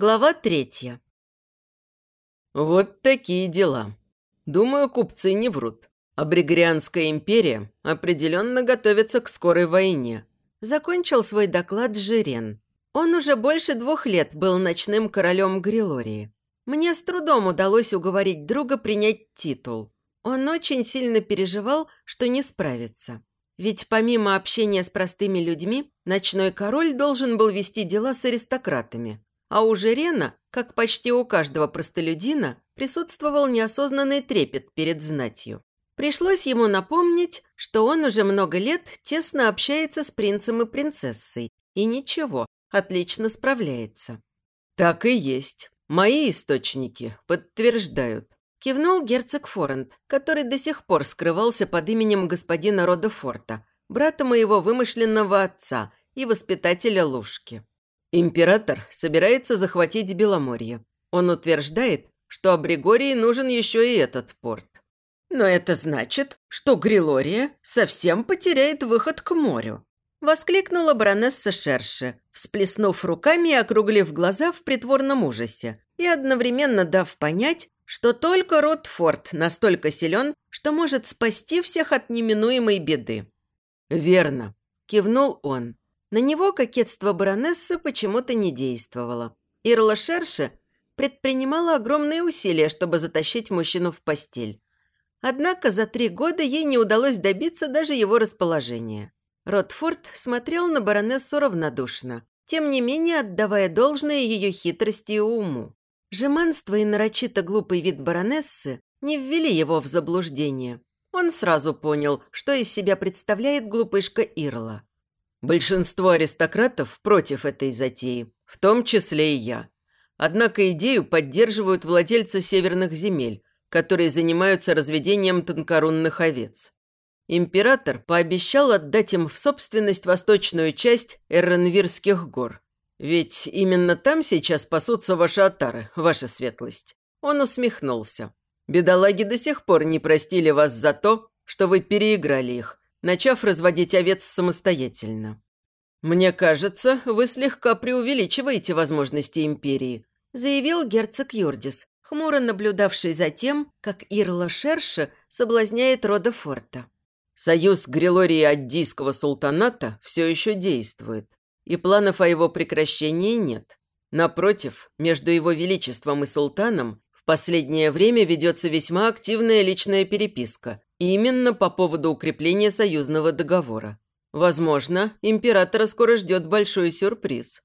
Глава третья. Вот такие дела. Думаю, купцы не врут. А Бригорианская империя определенно готовится к скорой войне. Закончил свой доклад Жирен. Он уже больше двух лет был ночным королем Грилории. Мне с трудом удалось уговорить друга принять титул. Он очень сильно переживал, что не справится. Ведь помимо общения с простыми людьми, ночной король должен был вести дела с аристократами. А у Жерена, как почти у каждого простолюдина, присутствовал неосознанный трепет перед знатью. Пришлось ему напомнить, что он уже много лет тесно общается с принцем и принцессой, и ничего, отлично справляется. «Так и есть. Мои источники подтверждают», – кивнул герцог Форент, который до сих пор скрывался под именем господина Рода Форта, брата моего вымышленного отца и воспитателя Лужки. Император собирается захватить Беломорье. Он утверждает, что Абригории нужен еще и этот порт. Но это значит, что Грилория совсем потеряет выход к морю. Воскликнула баронесса Шерше, всплеснув руками и округлив глаза в притворном ужасе, и одновременно дав понять, что только Ротфорд настолько силен, что может спасти всех от неминуемой беды. «Верно», – кивнул он. На него кокетство баронессы почему-то не действовало. Ирла Шерше предпринимала огромные усилия, чтобы затащить мужчину в постель. Однако за три года ей не удалось добиться даже его расположения. Ротфорд смотрел на баронессу равнодушно, тем не менее отдавая должное ее хитрости и уму. Жеманство и нарочито глупый вид баронессы не ввели его в заблуждение. Он сразу понял, что из себя представляет глупышка Ирла. Большинство аристократов против этой затеи, в том числе и я. Однако идею поддерживают владельцы северных земель, которые занимаются разведением тонкорунных овец. Император пообещал отдать им в собственность восточную часть Эрренвирских гор. Ведь именно там сейчас пасутся ваши отары, ваша светлость. Он усмехнулся. Бедолаги до сих пор не простили вас за то, что вы переиграли их, начав разводить овец самостоятельно. «Мне кажется, вы слегка преувеличиваете возможности империи», заявил герцог Юрдис, хмуро наблюдавший за тем, как Ирла Шерша соблазняет рода Форта. Союз Грилории Аддийского султаната все еще действует, и планов о его прекращении нет. Напротив, между его величеством и султаном в последнее время ведется весьма активная личная переписка, именно по поводу укрепления союзного договора. Возможно, императора скоро ждет большой сюрприз.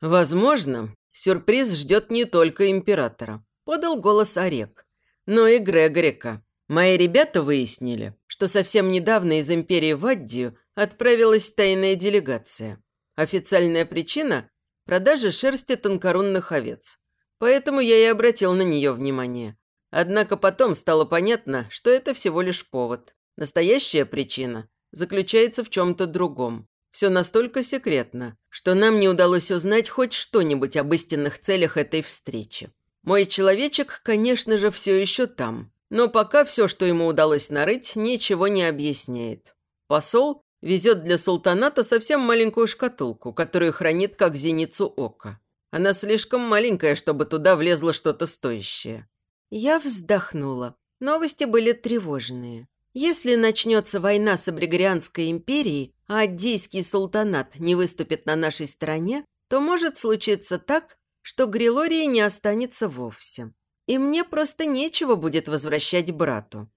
Возможно, сюрприз ждет не только императора подал голос Орек. Но и Грегорика. Мои ребята выяснили, что совсем недавно из империи в Аддию отправилась тайная делегация. Официальная причина – продажа шерсти тонкорунных овец. Поэтому я и обратил на нее внимание. Однако потом стало понятно, что это всего лишь повод. Настоящая причина заключается в чем-то другом. Все настолько секретно, что нам не удалось узнать хоть что-нибудь об истинных целях этой встречи. Мой человечек, конечно же, все еще там. Но пока все, что ему удалось нарыть, ничего не объясняет. Посол везет для султаната совсем маленькую шкатулку, которую хранит как зеницу ока. Она слишком маленькая, чтобы туда влезло что-то стоящее. Я вздохнула. Новости были тревожные. Если начнется война с Абригорианской империей, а Аддийский султанат не выступит на нашей стороне, то может случиться так, что Грилории не останется вовсе. И мне просто нечего будет возвращать брату.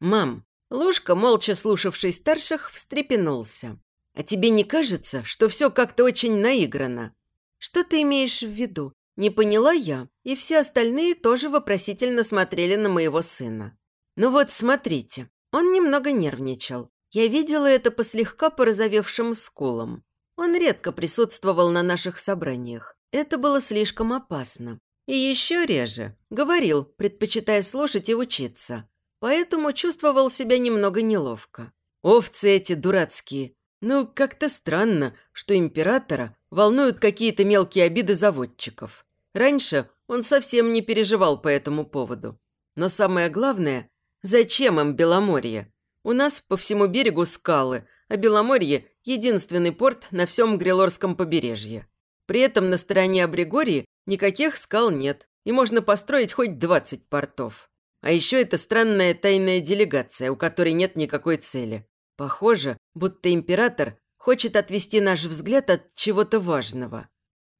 «Мам», Лужка, молча слушавший старших, встрепенулся. «А тебе не кажется, что все как-то очень наиграно?» «Что ты имеешь в виду?» Не поняла я, и все остальные тоже вопросительно смотрели на моего сына. «Ну вот, смотрите, он немного нервничал. Я видела это по слегка порозовевшим скулам. Он редко присутствовал на наших собраниях. Это было слишком опасно. И еще реже. Говорил, предпочитая слушать и учиться. Поэтому чувствовал себя немного неловко. Овцы эти дурацкие. Ну, как-то странно, что императора волнуют какие-то мелкие обиды заводчиков. Раньше он совсем не переживал по этому поводу. Но самое главное, зачем им Беломорье? У нас по всему берегу скалы, а Беломорье – единственный порт на всем Грилорском побережье. При этом на стороне Абригории Никаких скал нет, и можно построить хоть 20 портов. А еще это странная тайная делегация, у которой нет никакой цели. Похоже, будто император хочет отвести наш взгляд от чего-то важного.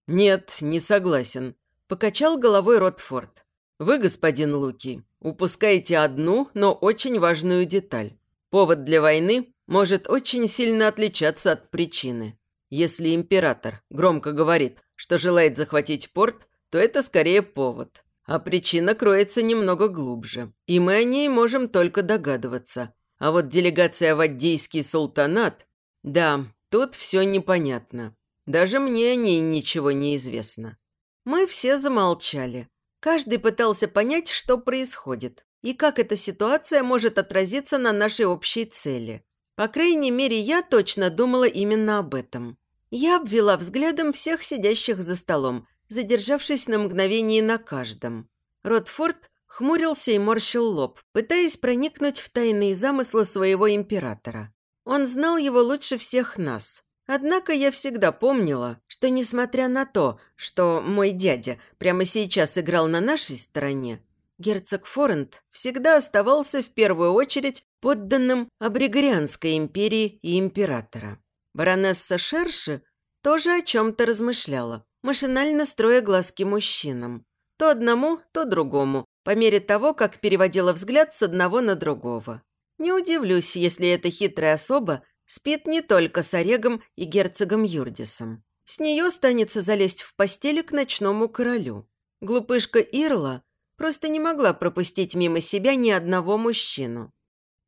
Нет, не согласен. Покачал головой Ротфорд. Вы, господин Луки, упускаете одну, но очень важную деталь. Повод для войны может очень сильно отличаться от причины. Если император громко говорит, что желает захватить порт, то это скорее повод. А причина кроется немного глубже. И мы о ней можем только догадываться. А вот делегация в Аддейский султанат... Да, тут все непонятно. Даже мне о ней ничего не известно. Мы все замолчали. Каждый пытался понять, что происходит и как эта ситуация может отразиться на нашей общей цели. По крайней мере, я точно думала именно об этом. Я обвела взглядом всех сидящих за столом, задержавшись на мгновение на каждом. Ротфорд хмурился и морщил лоб, пытаясь проникнуть в тайные замыслы своего императора. Он знал его лучше всех нас. Однако я всегда помнила, что несмотря на то, что мой дядя прямо сейчас играл на нашей стороне, герцог Форент всегда оставался в первую очередь подданным Абригорианской империи и императора. Баронесса Шерши тоже о чем-то размышляла, машинально строя глазки мужчинам. То одному, то другому, по мере того, как переводила взгляд с одного на другого. Не удивлюсь, если эта хитрая особа спит не только с Орегом и герцогом Юрдисом. С нее станется залезть в постели к ночному королю. Глупышка Ирла просто не могла пропустить мимо себя ни одного мужчину.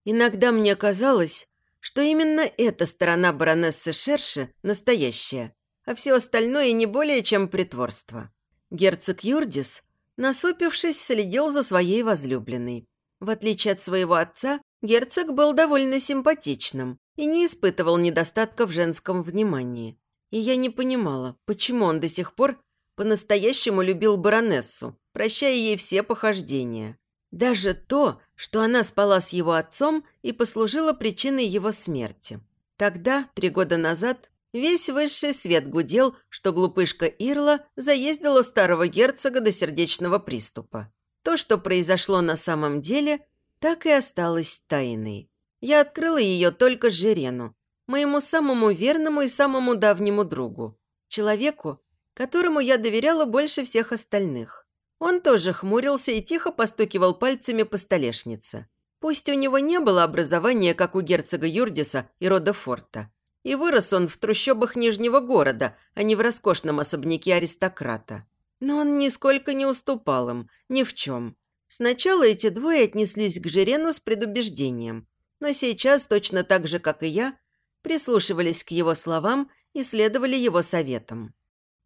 Иногда мне казалось, что именно эта сторона баронессы Шерши настоящая, а все остальное не более чем притворство. Герцог Юрдис, насупившись, следил за своей возлюбленной. В отличие от своего отца, герцог был довольно симпатичным и не испытывал недостатка в женском внимании. И я не понимала, почему он до сих пор по-настоящему любил баронессу, прощая ей все похождения. Даже то, что она спала с его отцом и послужила причиной его смерти. Тогда, три года назад, весь высший свет гудел, что глупышка Ирла заездила старого герцога до сердечного приступа. То, что произошло на самом деле, так и осталось тайной. Я открыла ее только Жирену, моему самому верному и самому давнему другу, человеку, которому я доверяла больше всех остальных. Он тоже хмурился и тихо постукивал пальцами по столешнице. Пусть у него не было образования, как у герцога Юрдиса и рода Форта. И вырос он в трущобах Нижнего города, а не в роскошном особняке аристократа. Но он нисколько не уступал им, ни в чем. Сначала эти двое отнеслись к Жирену с предубеждением, но сейчас, точно так же, как и я, прислушивались к его словам и следовали его советам.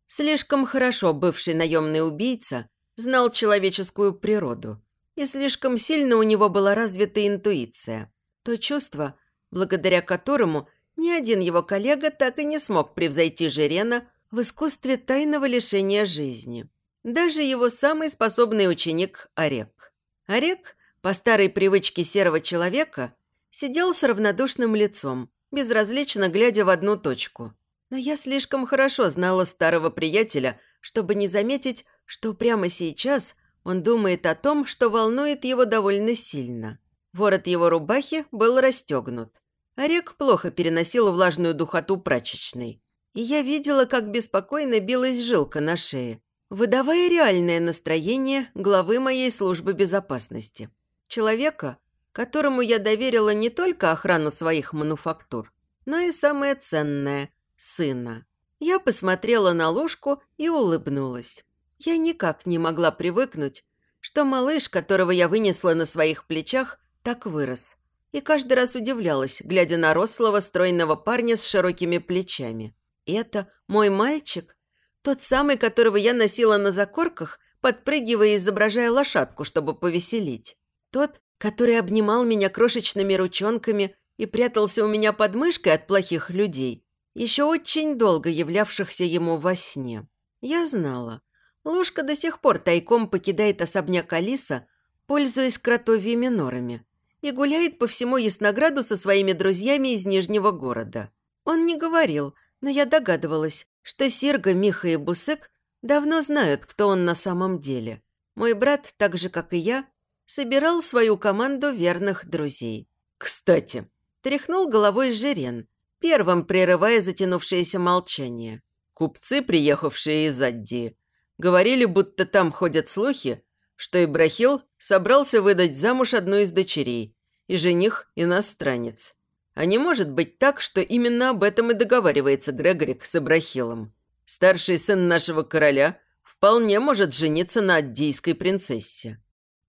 Слишком хорошо бывший наемный убийца знал человеческую природу, и слишком сильно у него была развита интуиция. То чувство, благодаря которому ни один его коллега так и не смог превзойти Жирена в искусстве тайного лишения жизни. Даже его самый способный ученик Орек. Орек, по старой привычке серого человека, сидел с равнодушным лицом, безразлично глядя в одну точку. Но я слишком хорошо знала старого приятеля, чтобы не заметить, что прямо сейчас он думает о том, что волнует его довольно сильно. Ворот его рубахи был расстегнут. Орек плохо переносил влажную духоту прачечной. И я видела, как беспокойно билась жилка на шее, выдавая реальное настроение главы моей службы безопасности. Человека, которому я доверила не только охрану своих мануфактур, но и самое ценное – сына. Я посмотрела на ложку и улыбнулась. Я никак не могла привыкнуть, что малыш, которого я вынесла на своих плечах, так вырос. И каждый раз удивлялась, глядя на рослого, стройного парня с широкими плечами. Это мой мальчик? Тот самый, которого я носила на закорках, подпрыгивая и изображая лошадку, чтобы повеселить. Тот, который обнимал меня крошечными ручонками и прятался у меня под мышкой от плохих людей, еще очень долго являвшихся ему во сне. Я знала, Лушка до сих пор тайком покидает особняк Алиса, пользуясь кротовьими норами, и гуляет по всему Яснограду со своими друзьями из Нижнего города. Он не говорил, но я догадывалась, что Серга, Миха и Бусек давно знают, кто он на самом деле. Мой брат, так же, как и я, собирал свою команду верных друзей. «Кстати», – тряхнул головой Жирен, первым прерывая затянувшееся молчание. «Купцы, приехавшие из Аддии, говорили, будто там ходят слухи, что Ибрахил собрался выдать замуж одну из дочерей, и жених – иностранец. А не может быть так, что именно об этом и договаривается Грегорик с Ибрахилом. Старший сын нашего короля вполне может жениться на аддийской принцессе».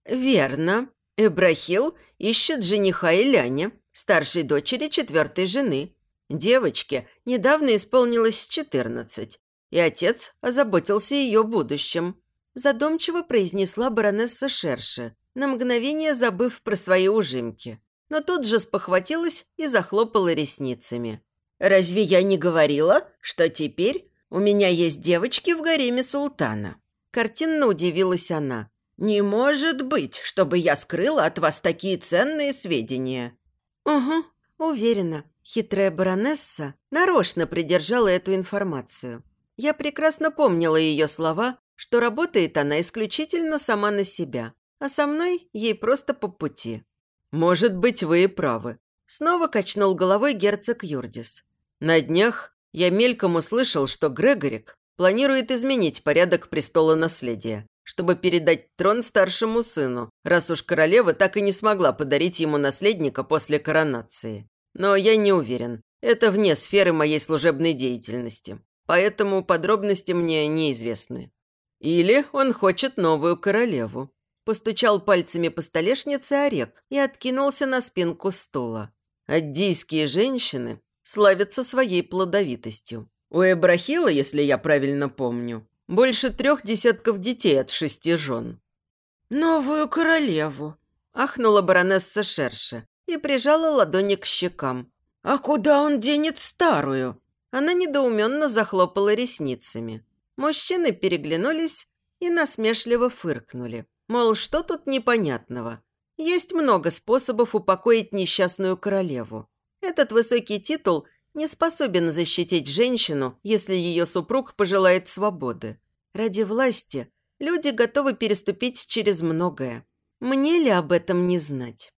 «Верно. Ибрахил ищет жениха Иляне, старшей дочери четвертой жены. Девочке недавно исполнилось четырнадцать, и отец озаботился ее будущим. Задумчиво произнесла баронесса Шерше, на мгновение забыв про свои ужимки. Но тут же спохватилась и захлопала ресницами. «Разве я не говорила, что теперь у меня есть девочки в гареме султана?» Картинно удивилась она. «Не может быть, чтобы я скрыла от вас такие ценные сведения». «Угу, уверена. Хитрая баронесса нарочно придержала эту информацию. Я прекрасно помнила ее слова, что работает она исключительно сама на себя, а со мной ей просто по пути. «Может быть, вы и правы», – снова качнул головой герцог Юрдис. «На днях я мельком услышал, что Грегорик планирует изменить порядок престола наследия, чтобы передать трон старшему сыну, раз уж королева так и не смогла подарить ему наследника после коронации. Но я не уверен. Это вне сферы моей служебной деятельности. Поэтому подробности мне неизвестны. Или он хочет новую королеву. Постучал пальцами по столешнице Орек и откинулся на спинку стула. Аддийские женщины славятся своей плодовитостью. У Эбрахила, если я правильно помню, больше трех десятков детей от шести жен. «Новую королеву!» – ахнула баронесса Шерша и прижала ладони к щекам. «А куда он денет старую?» Она недоуменно захлопала ресницами. Мужчины переглянулись и насмешливо фыркнули. Мол, что тут непонятного? Есть много способов упокоить несчастную королеву. Этот высокий титул не способен защитить женщину, если ее супруг пожелает свободы. Ради власти люди готовы переступить через многое. Мне ли об этом не знать?